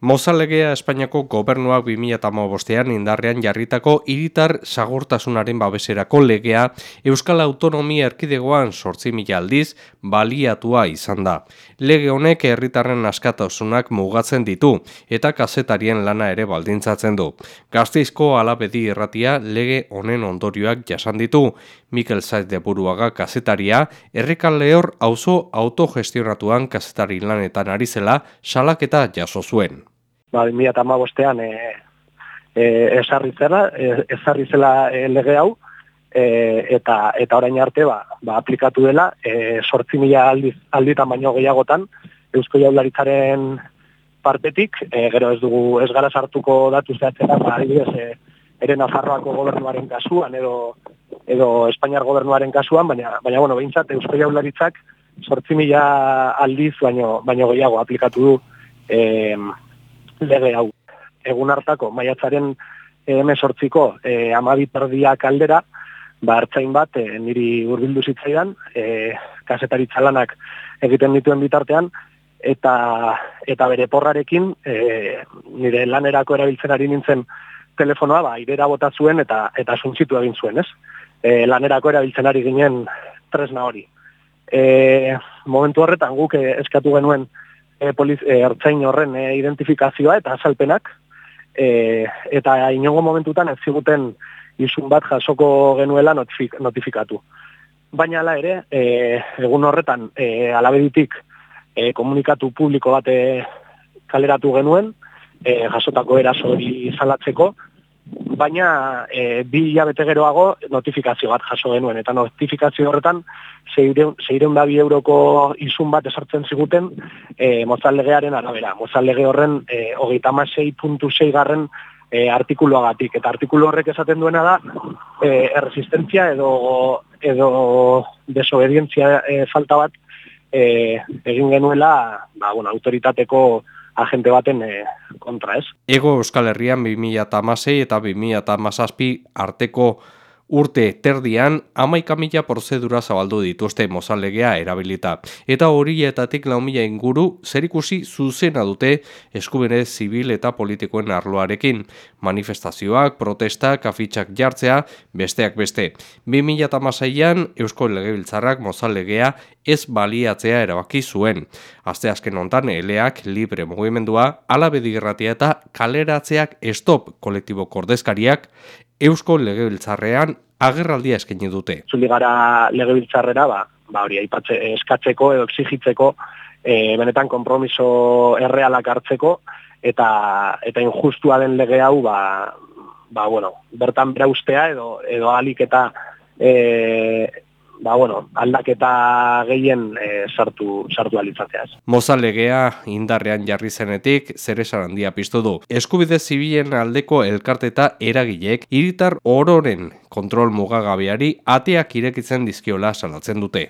Mozalegea Espainiako gobernuak 2008an indarrean jarritako iritar sagurtasunaren babeserako legea Euskal Autonomia Erkidegoan sortzi mila aldiz baliatua izan da. Lege honek herritarren askatasunak mugatzen ditu eta kazetarien lana ere baldintzatzen du. Gazteizko alabedi erratia lege honen ondorioak jasan ditu. Mikel Saiz de Buruaga kazetaria, errekal lehor auzo autogestionatuan kazetari lanetan ari zela salaketa jaso zuen ba, 2008an e, e, esarri zela, e, esarri zela e, lege hau, e, eta eta orain arte ba, ba aplikatu dela, e, sortzi mila aldiz, alditan baino gehiagotan, Eusko Jaularitzaren partetik, e, gero ez dugu ez gara sartuko datu zehatzera, ba, adibidez, e, ere Nafarroako gobernuaren kasuan, edo, edo Espainiar gobernuaren kasuan, baina, baina bueno, behintzat, Eusko sortzi mila aldiz baino, baino gehiago aplikatu du, e, lege hau. Egun hartako, maiatzaren emesortziko e, amabi perdia kaldera, ba, hartzain bat, e, niri urbildu zitzaidan, e, kasetaritza lanak egiten dituen bitartean, eta eta bere porrarekin, e, nire lanerako erabiltzen ari nintzen telefonoa, ba, irera bota zuen eta eta suntzitu egin zuen, ez? E, lanerako erabiltzen ari ginen tresna hori. E, momentu horretan guk eskatu genuen e, poliz, e, ertzain horren e, identifikazioa eta azalpenak, e, eta inongo momentutan ez ziguten izun bat jasoko genuela notifik, notifikatu. Baina ala ere, e, egun horretan e, alabeditik e, komunikatu publiko bat kaleratu genuen, e, jasotako eraso hori salatzeko, baina e, bi hilabete geroago notifikazio bat jaso genuen, eta notifikazio horretan zeireun da bi euroko izun bat esartzen ziguten e, mozallegearen arabera. Mozallege horren e, hogeita garren e, artikuluagatik, eta artikulu horrek esaten duena da e, erresistentzia edo, edo desobedientzia e, falta bat e, egin genuela ba, bueno, autoritateko agente baten e, kontra, ez? Ego Euskal Herrian 2016 eta 2017 arteko urte terdian amaika mila prozedura zabaldu dituzte mozallegea erabilita. Eta horietatik lau mila inguru zerikusi zuzena dute eskubene zibil eta politikoen arloarekin. Manifestazioak, protestak, afitxak jartzea, besteak beste. 2006an Eusko Legebiltzarrak mozallegea ez baliatzea erabaki zuen. Azte azken ontan eleak libre mugimendua alabedigirratia eta kaleratzeak stop kolektibo kordezkariak Eusko Legebiltzarrean agerraldia eskaini dute. Zuli gara Legebiltzarrera, ba, ba hori aipatze eskatzeko edo exigitzeko e, benetan konpromiso errealak hartzeko eta eta injustua den lege hau ba, ba bueno, bertan bera ustea edo edo alik eta e, ba, bueno, aldaketa gehien e, sartu, sartu alitzateaz. Moza legea indarrean jarri zenetik zer esan handia piztu du. Eskubide zibilen aldeko elkarteta eragilek iritar ororen kontrol mugagabeari ateak irekitzen dizkiola salatzen dute.